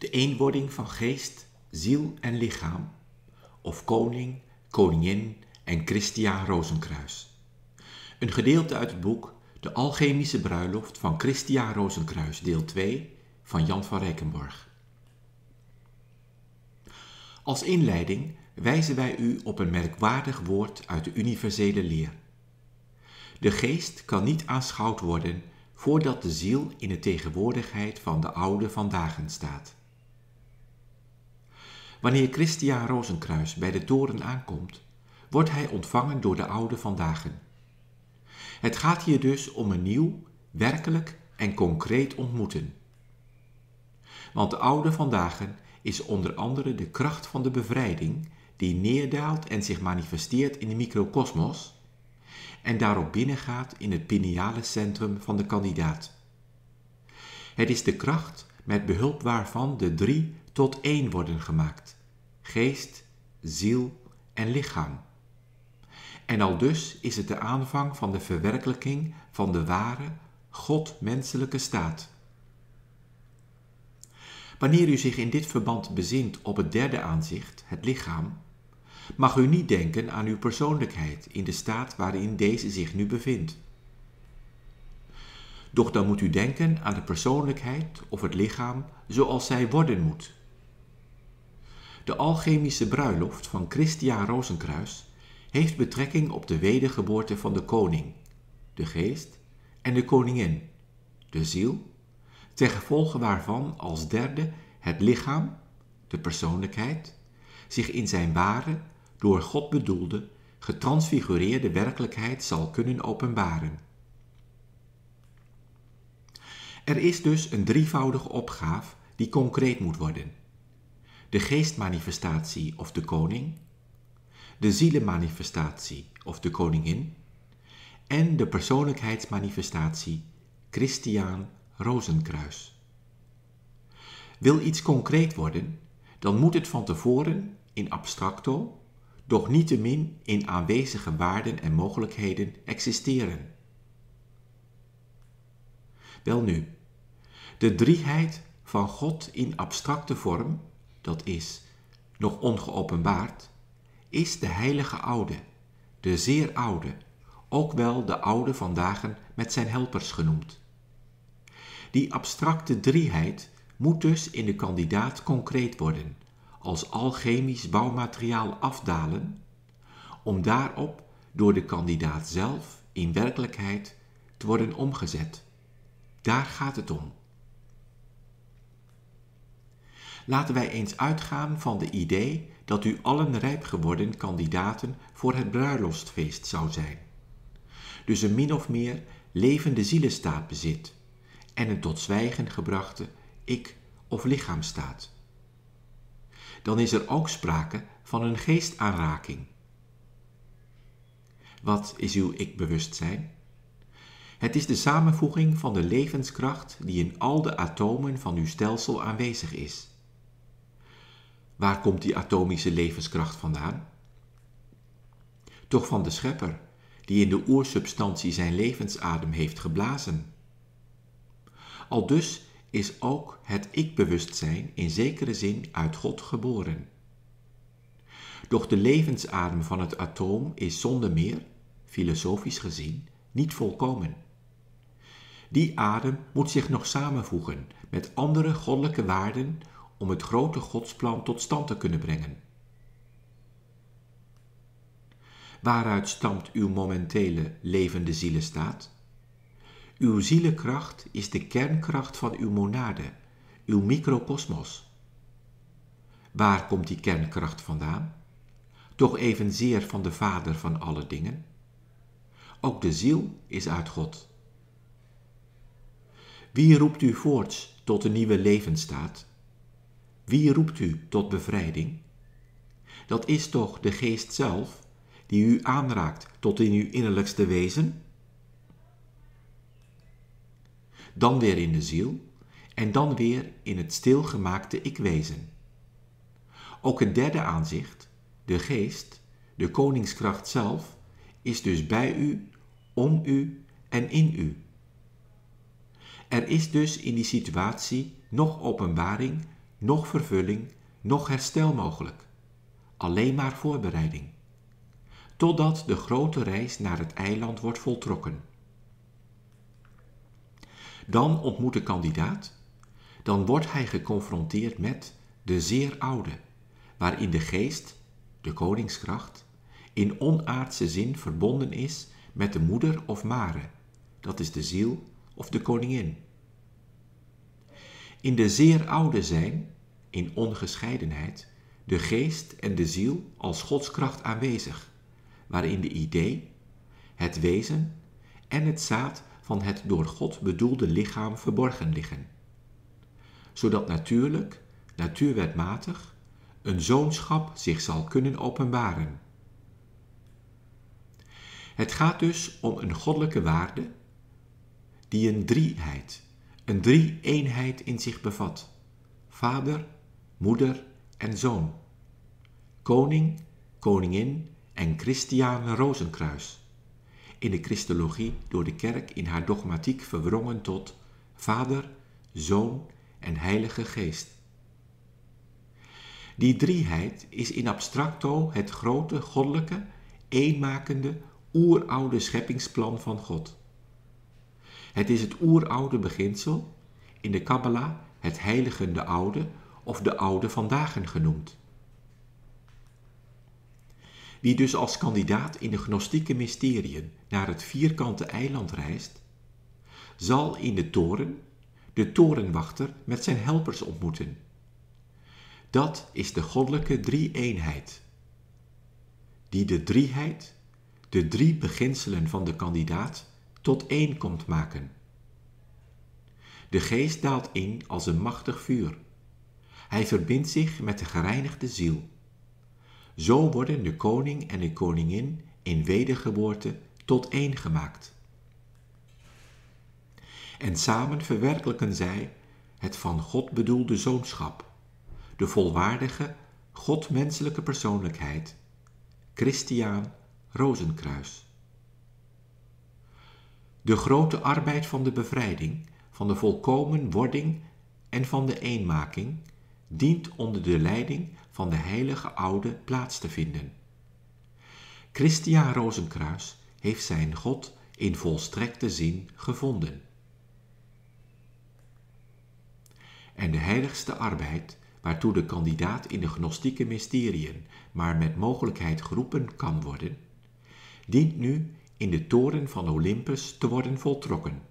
de eenwording van geest, ziel en lichaam, of koning, koningin en Christian Rozenkruis. Een gedeelte uit het boek De Alchemische Bruiloft van Christian Rozenkruis, deel 2 van Jan van Rijkenborg. Als inleiding wijzen wij u op een merkwaardig woord uit de universele leer. De geest kan niet aanschouwd worden voordat de ziel in de tegenwoordigheid van de oude vandaag staat. Wanneer Christian Rozenkruis bij de toren aankomt, wordt hij ontvangen door de oude vandaag. Het gaat hier dus om een nieuw, werkelijk en concreet ontmoeten. Want de oude vandaag is onder andere de kracht van de bevrijding die neerdaalt en zich manifesteert in de microcosmos en daarop binnengaat in het pineale centrum van de kandidaat. Het is de kracht met behulp waarvan de drie tot één worden gemaakt: geest, ziel en lichaam. En al dus is het de aanvang van de verwerkelijking van de ware, God-menselijke staat. Wanneer u zich in dit verband bezint op het derde aanzicht, het lichaam, mag u niet denken aan uw persoonlijkheid in de staat waarin deze zich nu bevindt. Doch dan moet u denken aan de persoonlijkheid of het lichaam zoals zij worden moet. De alchemische bruiloft van Christian Rozenkruis heeft betrekking op de wedergeboorte van de koning, de geest en de koningin, de ziel, ten gevolge waarvan als derde het lichaam, de persoonlijkheid, zich in zijn ware, door God bedoelde, getransfigureerde werkelijkheid zal kunnen openbaren. Er is dus een drievoudige opgave die concreet moet worden. De geestmanifestatie of de koning, de zielenmanifestatie of de koningin en de persoonlijkheidsmanifestatie Christiaan Rozenkruis. Wil iets concreet worden, dan moet het van tevoren in abstracto doch niettemin in aanwezige waarden en mogelijkheden existeren. Welnu, de drieheid van God in abstracte vorm, dat is, nog ongeopenbaard, is de heilige oude, de zeer oude, ook wel de oude vandaag met zijn helpers genoemd. Die abstracte drieheid moet dus in de kandidaat concreet worden als alchemisch bouwmateriaal afdalen, om daarop door de kandidaat zelf in werkelijkheid te worden omgezet. Daar gaat het om. Laten wij eens uitgaan van de idee dat u allen rijp geworden kandidaten voor het bruiloftsfeest zou zijn. Dus een min of meer levende zielenstaat bezit en een tot zwijgen gebrachte ik- of lichaamstaat dan is er ook sprake van een geestaanraking. Wat is uw ik-bewustzijn? Het is de samenvoeging van de levenskracht die in al de atomen van uw stelsel aanwezig is. Waar komt die atomische levenskracht vandaan? Toch van de schepper, die in de oersubstantie zijn levensadem heeft geblazen. Al dus is ook het ik-bewustzijn in zekere zin uit God geboren. Doch de levensadem van het atoom is zonder meer, filosofisch gezien, niet volkomen. Die adem moet zich nog samenvoegen met andere goddelijke waarden om het grote godsplan tot stand te kunnen brengen. Waaruit stamt uw momentele levende zielenstaat? Uw zielenkracht is de kernkracht van uw monade, uw microcosmos. Waar komt die kernkracht vandaan? Toch evenzeer van de Vader van alle dingen? Ook de ziel is uit God. Wie roept u voorts tot een nieuwe levensstaat? Wie roept u tot bevrijding? Dat is toch de geest zelf die u aanraakt tot in uw innerlijkste wezen? dan weer in de ziel en dan weer in het stilgemaakte ik-wezen. Ook het derde aanzicht, de geest, de koningskracht zelf, is dus bij u, om u en in u. Er is dus in die situatie nog openbaring, noch vervulling, noch herstel mogelijk. Alleen maar voorbereiding. Totdat de grote reis naar het eiland wordt voltrokken. Dan ontmoet de kandidaat, dan wordt hij geconfronteerd met de zeer oude, waarin de geest, de koningskracht, in onaardse zin verbonden is met de moeder of mare, dat is de ziel of de koningin. In de zeer oude zijn, in ongescheidenheid, de geest en de ziel als godskracht aanwezig, waarin de idee, het wezen en het zaad van het door God bedoelde lichaam verborgen liggen. Zodat natuurlijk, natuurwetmatig, een zoonschap zich zal kunnen openbaren. Het gaat dus om een goddelijke waarde die een drieheid, een drie-eenheid in zich bevat. Vader, moeder en zoon. Koning, koningin en Christiane Rozenkruis. In de Christologie door de kerk in haar dogmatiek verwrongen tot Vader, Zoon en Heilige Geest. Die drieheid is in abstracto het grote, goddelijke, eenmakende, oeroude scheppingsplan van God. Het is het oeroude beginsel, in de Kabbalah het heiligende oude of de oude vandaag genoemd. Wie dus als kandidaat in de gnostieke mysteriën naar het vierkante eiland reist, zal in de toren de torenwachter met zijn helpers ontmoeten. Dat is de goddelijke drie-eenheid, die de drieheid, de drie beginselen van de kandidaat, tot één komt maken. De geest daalt in als een machtig vuur. Hij verbindt zich met de gereinigde ziel. Zo worden de koning en de koningin in wedergeboorte tot één gemaakt. En samen verwerkelijken zij het van God bedoelde zoonschap, de volwaardige, godmenselijke persoonlijkheid, Christiaan Rozenkruis. De grote arbeid van de bevrijding, van de volkomen wording en van de eenmaking dient onder de leiding van de heilige oude plaats te vinden. Christiaan Rozenkruis heeft zijn God in volstrekte zin gevonden. En de heiligste arbeid, waartoe de kandidaat in de gnostieke mysteriën maar met mogelijkheid geroepen kan worden, dient nu in de toren van Olympus te worden voltrokken.